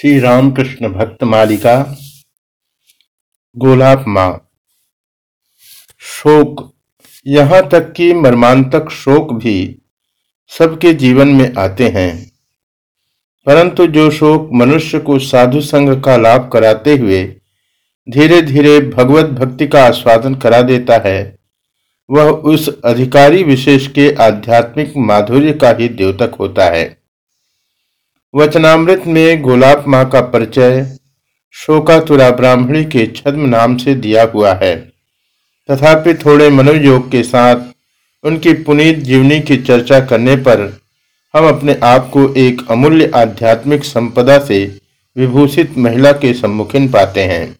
श्री रामकृष्ण भक्त मालिका गोलाप माँ। शोक, यहाँ तक कि मर्मांतक शोक भी सबके जीवन में आते हैं। परंतु जो शोक मनुष्य को साधु संघ का लाभ कराते हुए धीरे धीरे भगवत भक्ति का आस्वादन करा देता है, वह उस अधिकारी विशेष के आध्यात्मिक माधुर्य का ही द्योतक होता है। वचनामृत में गोलाप माँ का परिचय शोकातुरा ब्राह्मणी के छद्म नाम से दिया हुआ है। तथापि थोड़े मनोयोग के साथ उनकी पुनीत जीवनी की चर्चा करने पर हम अपने आप को एक अमूल्य आध्यात्मिक संपदा से विभूषित महिला के सम्मुखीन पाते हैं।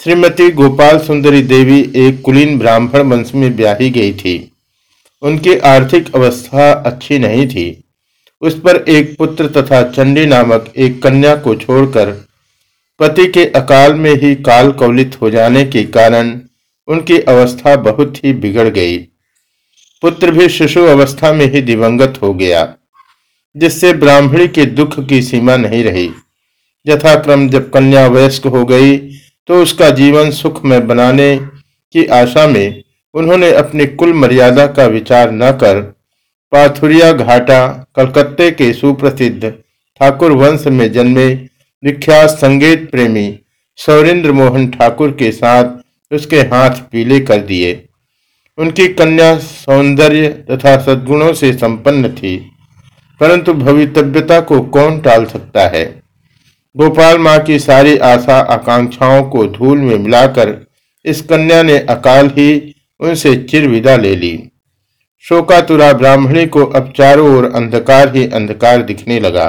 श्रीमती गोपाल सुंदरी देवी एक कुलीन ब्राह्मण वंश में ब्याही गई थी। उनकी आर्थिक अवस्था अच्छी नहीं थी। उस पर एक पुत्र तथा चंडी नामक एक कन्या को छोड़कर पति के अकाल में ही काल कवलित हो जाने के कारण उनकी अवस्था बहुत ही बिगड़ गई। पुत्र भी शिशु अवस्था में ही दिवंगत हो गया, जिससे ब्राह्मणी के दुख की सीमा नहीं रही। यथाक्रम जब कन्या वयस्क हो गई तो उसका जीवन सुख में बनाने की आशा में उन्होंने अपनी कुल मर्यादा का विचार न कर पाथुरिया घाटा, कलकत्ते के सुप्रसिद्ध ठाकुर वंश में जन्मे विख्यात संगीत प्रेमी सौरेंद्र मोहन ठाकुर के साथ उसके हाथ पीले कर दिए। उनकी कन्या सौंदर्य तथा सद्गुणों से संपन्न थी, परंतु भवितव्यता को कौन टाल सकता है? गोपाल माँ की सारी आशा आकांक्षाओं को धूल में मिलाकर इस कन्या ने अकाल ही उनसे चिर विदा ले ली। शोकातुरा ब्राह्मणी को अब चारों ओर अंधकार ही अंधकार दिखने लगा।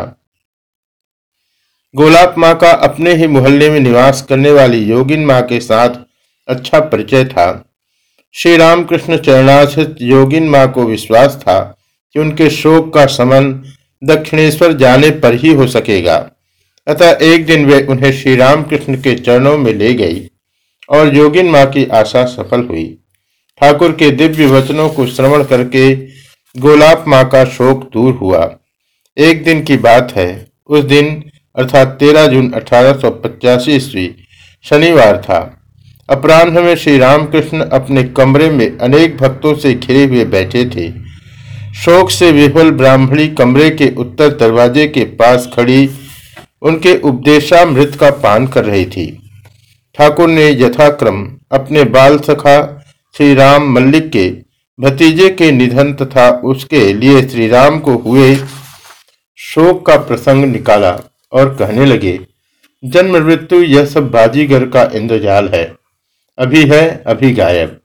गोलाप माँ का अपने ही मोहल्ले में निवास करने वाली योगिन माँ के साथ अच्छा परिचय था। श्री रामकृष्ण चरणाश्रित योगिन माँ को विश्वास था कि उनके शोक का समन दक्षिणेश्वर जाने पर ही हो सकेगा। अतः एक दिन वे उन्हें श्री रामकृष्ण के चरणों में ले गई और योगिन माँ की आशा सफल हुई। ठाकुर के दिव्य वचनों को श्रवण करके गोलाप माँ का शोक दूर हुआ। एक दिन की बात है। उस दिन, अर्थात तेरह जून अठारह सौ पचासी ईस्वी, शनिवार था। अपराह्न में श्री रामकृष्ण अपने कमरे में अनेक भक्तों से घिरे हुए बैठे थे। शोक से विफल ब्राह्मणी कमरे के उत्तर दरवाजे के पास खड़ी उनके उपदेशामृत का पान कर रही थी। ठाकुर ने यथाक्रम अपने बाल सखा श्री राम मल्लिक के भतीजे के निधन तथा उसके लिए श्री राम को हुए शोक का प्रसंग निकाला और कहने लगे, जन्म, मृत्यु, यह सब बाजीगर का इंद्रजाल है। अभी है, अभी गायब।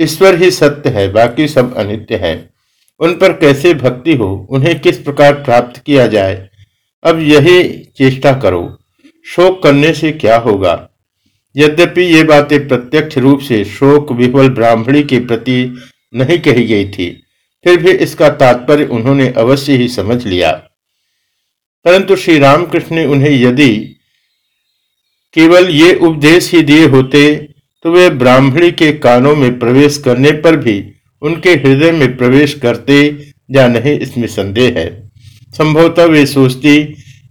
ईश्वर ही सत्य है, बाकी सब अनित्य है। उन पर कैसे भक्ति हो? उन्हें किस प्रकार प्राप्त किया जाए? अब यही चेष्टा करो। शोक करने से क्या होगा? यद्यपि ये बातें प्रत्यक्ष रूप से शोक विफल ब्राह्मणी के प्रति नहीं कही गई थी, फिर भी इसका तात्पर्य उन्होंने अवश्य ही समझ लिया। परंतु श्री रामकृष्ण ने उन्हें यदि केवल ये उपदेश ही दिए होते तो वे ब्राह्मणी के कानों में प्रवेश करने पर भी उनके हृदय में प्रवेश करते या नहीं, इसमें संदेह है। संभवतः वे सोचती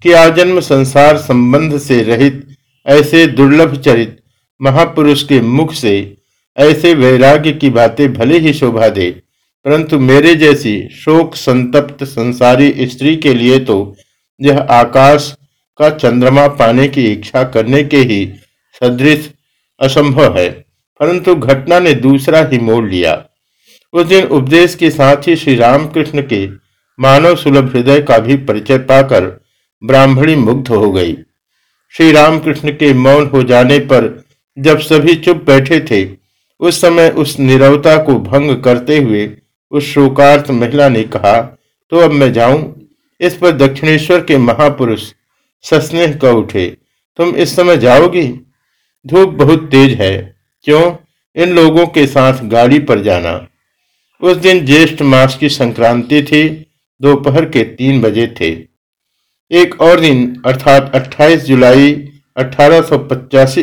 कि आजन्म संसार संबंध से रहित ऐसे दुर्लभ चरित महापुरुष के मुख से, ऐसे वैराग्य की बातें भले ही शोभा दे, परंतु मेरे जैसी शोक संतप्त संसारी स्त्री के लिए तो यह आकाश का चंद्रमा पाने की इच्छा करने के ही सदृश असंभव है। परंतु घटना ने दूसरा ही मोड़ लिया। उस दिन उपदेश के साथ ही श्री रामकृष्ण के मानव सुलभ हृदय का भी परिचय पाकर ब्राह्मणी मुग्ध हो गई। श्री रामकृष्ण के मौन हो जाने पर जब सभी चुप बैठे थे, उस समय उस निरवता को भंग करते हुए उस शोकार्थ महिला ने कहा तो अब मैं जाऊँ? इस पर दक्षिणेश्वर के महापुरुष सस्नेह कह उठे, तुम इस समय जाओगी? धूप बहुत तेज है, क्यों? इन लोगों के साथ गाड़ी पर जाना। उस दिन ज्येष्ठ मास की संक्रांति थी, दोपहर के तीन बजे थे। एक और दिन, अर्थात 28 जुलाई, अठारह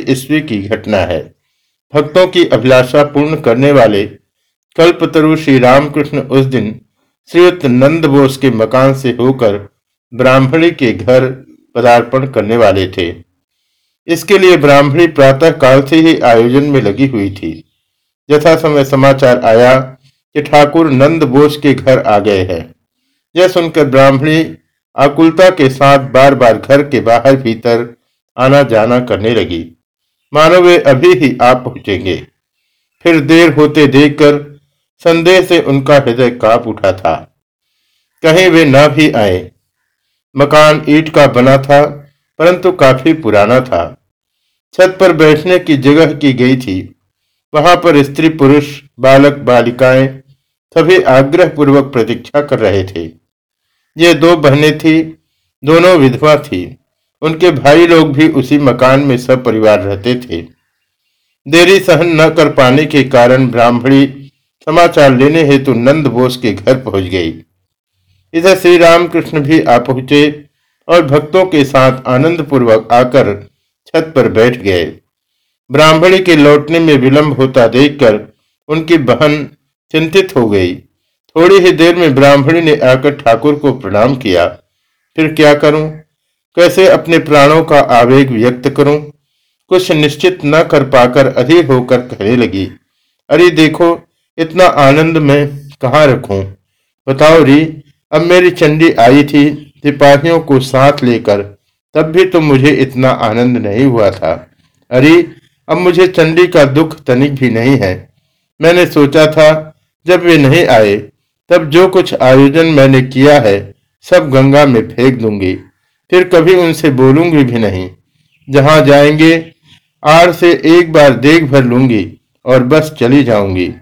ईस्वी की घटना है। भक्तों की अभिलाषा पूर्ण करने वाले कल्पतरु श्री रामकृष्ण उस दिन श्रीयुक्त नंद बोस के मकान से होकर ब्राह्मणी के घर पदार्पण करने वाले थे। इसके लिए ब्राह्मणी प्रातः काल से ही आयोजन में लगी हुई थी। यथा समय समाचार आया कि ठाकुर नंद बोस के घर आ गए हैं। यह सुनकर ब्राह्मणी आकुलता के साथ बार बार घर के बाहर भीतर आना जाना करने लगी। मानो वे अभी ही आ पहुँचेंगे। फिर देर होते देखकर संदेह से उनका हृदय काँप उठा था। कहीं वे न भी आए। मकान ईट का बना था, परंतु काफ़ी पुराना था। छत पर बैठने की जगह की गई थी। वहाँ पर स्त्री पुरुष बालक बालिकाएँ सभी आग्रह पूर्वक प्रतीक्षा कर रहे थे। ये दो बहनें थी, दोनों विधवा थी। उनके भाई लोग भी उसी मकान में सब परिवार रहते थे। देरी सहन न कर पाने के कारण ब्राह्मणी समाचार लेने हेतु नंद बोस के घर पहुँच गई। इधर श्री रामकृष्ण भी आ पहुँचे और भक्तों के साथ आनंद पूर्वक आकर छत पर बैठ गए। ब्राह्मणी के लौटने में विलंब होता देखकर उनकी बहन चिंतित हो गई। थोड़ी ही देर में ब्राह्मणी ने आकर ठाकुर को प्रणाम किया। फिर क्या करूँ? कैसे अपने प्राणों का आवेग व्यक्त करूँ? कुछ निश्चित न कर पाकर अधीर होकर कहने लगी, अरे देखो, इतना आनंद मैं कहाँ रखूँ? बताओ री, अब मेरी चंडी आई थी, सिपाहियों को साथ लेकर, तब भी तो मुझे इतना आनंद नहीं हुआ था। अरे, अब मुझे चंडी का दुख तनिक भी नहीं है। मैंने सोचा था, जब वे नहीं आए तब जो कुछ आयोजन मैंने किया है, सब गंगा में फेंक दूँगी। फिर कभी उनसे बोलूँगी भी नहीं। जहाँ जाएँगे, आड़ से एक बार देख भर लूँगी और बस चली जाऊँगी।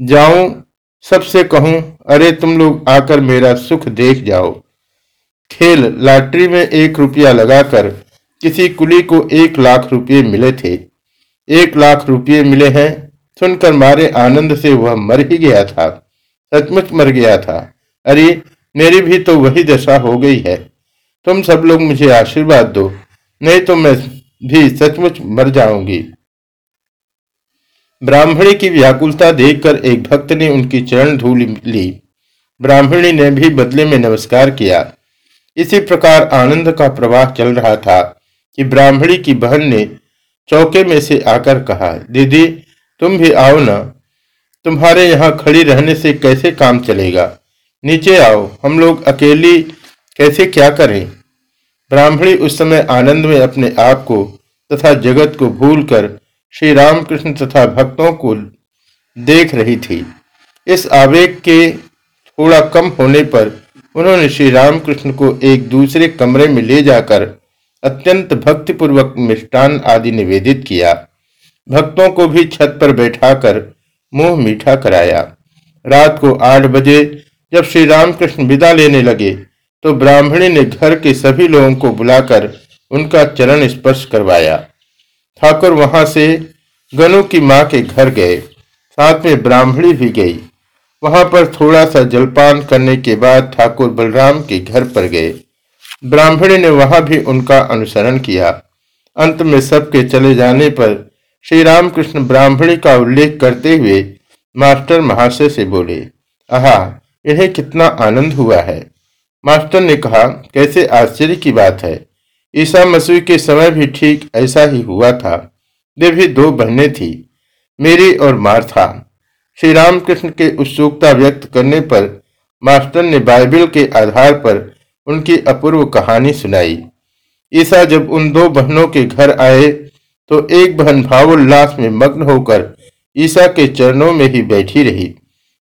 जाऊँ, सबसे कहूँ, अरे, तुम लोग आकर मेरा सुख देख जाओ। खेल, लॉटरी में एक रुपया लगाकर किसी कुली को एक लाख रुपये मिले थे। एक लाख रुपये मिले हैं, सुनकर मारे आनंद से वह मर ही गया था। सचमुच मर गया था। अरे, मेरी भी तो वही दशा हो गई है। तुम सब लोग मुझे आशीर्वाद दो, नहीं तो मैं भी सचमुच मर जाऊँगी। ब्राह्मणी की व्याकुलता देखकर एक भक्त ने उनकी चरण धूल ली। ब्राह्मणी ने भी बदले में नमस्कार किया। इसी प्रकार आनंद का प्रवाह चल रहा था कि ब्राह्मणी की बहन ने चौके में से आकर कहा, दीदी, तुम भी आओ ना। तुम्हारे यहाँ खड़ी रहने से कैसे काम चलेगा? नीचे आओ, हम लोग अकेली कैसे क्या करें? ब्राह्मणी उस समय आनंद में अपने आप को तथा जगत को भूलकर श्री रामकृष्ण तथा भक्तों को देख रही थी। इस आवेग के थोड़ा कम होने पर उन्होंने श्री रामकृष्ण को एक दूसरे कमरे में ले जाकर अत्यंत भक्तिपूर्वक मिष्टान आदि निवेदित किया। भक्तों को भी छत पर बैठाकर मुँह मीठा कराया। रात को आठ बजे जब श्री रामकृष्ण विदा लेने लगे तो ब्राह्मणी ने घर के सभी लोगों को बुलाकर उनका चरण स्पर्श करवाया। ठाकुर वहाँ से गनु की माँ के घर गए। साथ में ब्राह्मणी भी गई। वहाँ पर थोड़ा सा जलपान करने के बाद ठाकुर बलराम के घर पर गए। ब्राह्मणी ने वहाँ भी उनका अनुसरण किया। अंत में सबके चले जाने पर श्री रामकृष्ण ब्राह्मणी का उल्लेख करते हुए मास्टर महाशय से बोले, आहा, इन्हें कितना आनंद हुआ है। मास्टर ने कहा, कैसे आश्चर्य की बात है। ईसा मसीह के समय भी ठीक ऐसा ही हुआ था। वे भी दो बहनें थी, मेरी और मार्था श्री रामकृष्ण के उत्सुकता व्यक्त करने पर मास्टर ने बाइबल के आधार पर उनकी अपूर्व कहानी सुनाई। ईसा जब उन दो बहनों के घर आए तो एक बहन भावोल्लास में मग्न होकर ईसा के चरणों में ही बैठी रही।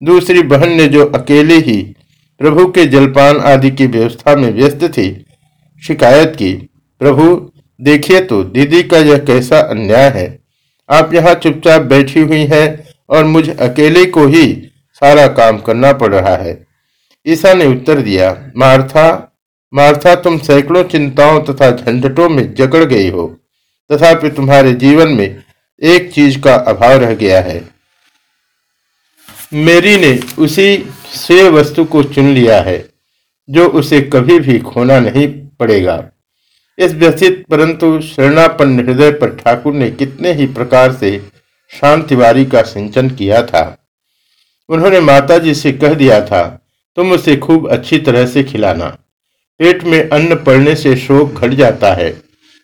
दूसरी बहन ने जो अकेले ही प्रभु के जलपान आदि की व्यवस्था में व्यस्त थी, शिकायत की, प्रभु, देखिए तो दीदी का यह कैसा अन्याय है? आप यहाँ चुपचाप बैठी हुई हैं और मुझे अकेले को ही सारा काम करना पड़ रहा है। ईसा ने उत्तर दिया, मार्था मार्था, तुम सैकड़ों चिंताओं तथा झंझटों में जकड़ गई हो। तथापि तुम्हारे जीवन में एक चीज़ का अभाव रह गया है। मेरी ने उसी से वस्तु को चुन लिया है, जो उसे कभी भी खोना नहीं पड़ेगा। इस व्यथित परंतु शरणापन्न हृदय पर ठाकुर ने कितने ही प्रकार से शांतिवारी का सिंचन किया था। उन्होंने माताजी से कह दिया था, तुम उसे खूब अच्छी तरह से खिलाना। पेट में अन्न पड़ने से शोक घट जाता है।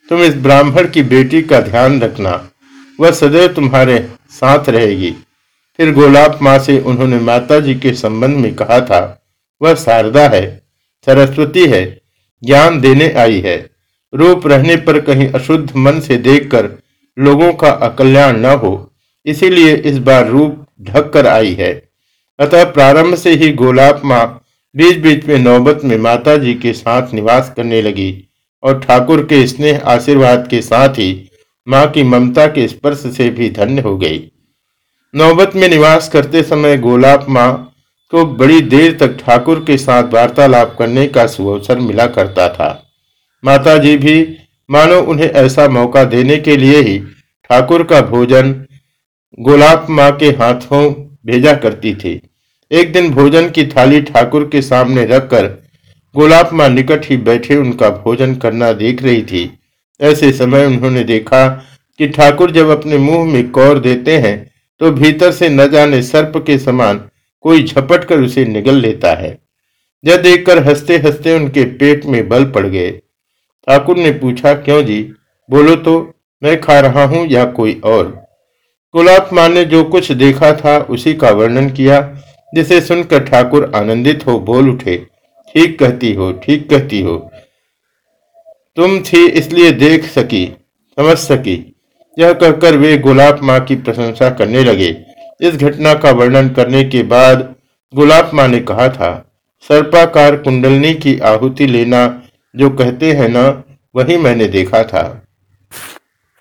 तुम इस ब्राह्मण की बेटी का ध्यान रखना। वह सदैव तुम्हारे साथ रहेगी। फिर गोलाब माँ से उन्होंने माता जी के संबंध में कहा था, वह शारदा है, सरस्वती है, ज्ञान देने आई है। रूप रहने पर कहीं अशुद्ध मन से देखकर लोगों का अकल्याण न हो, इसीलिए इस बार रूप ढक कर आई है। अतः प्रारंभ से ही गोलाब माँ बीच बीच में नौबत में माता जी के साथ निवास करने लगी। और ठाकुर के स्नेह आशीर्वाद के साथ ही माँ की ममता के स्पर्श से भी धन्य हो गई। नौबत में निवास करते समय गोलाब माँ को बड़ी देर तक ठाकुर के साथ वार्तालाप करने का सुअवसर मिला करता था। माता जी भी, मानो उन्हें ऐसा मौका देने के लिए ही ठाकुर का भोजन गोलाब माँ के हाथों भेजा करती थी। एक दिन भोजन की थाली ठाकुर के सामने रखकर गुलाब माँ निकट ही बैठे उनका भोजन करना देख रही थी। ऐसे समय उन्होंने देखा कि ठाकुर जब अपने मुँह में कौर देते हैं तो भीतर से न जाने सर्प के समान कोई झपट कर उसे निगल लेता है। यह देखकर हँसते हँसते उनके पेट में बल पड़ गए। ठाकुर ने पूछा, क्यों जी? बोलो तो मैं खा रहा हूँ या कोई और? गुलाब माँ ने जो कुछ देखा था, उसी का वर्णन किया, जिसे सुनकर ठाकुर आनंदित हो बोल उठे। ठीक कहती हो, ठीक कहती हो। तुम थी इसलिए देख सकी, समझ सकी। यह कहकर वे गुलाब माँ की प्रशंसा करने लगे। इस घटना का वर्णन करने के बाद गुलाब माँ ने कहा था, सर्पाकार कुंडलनी की आहुति लेना जो कहते हैं ना, वही मैंने देखा था।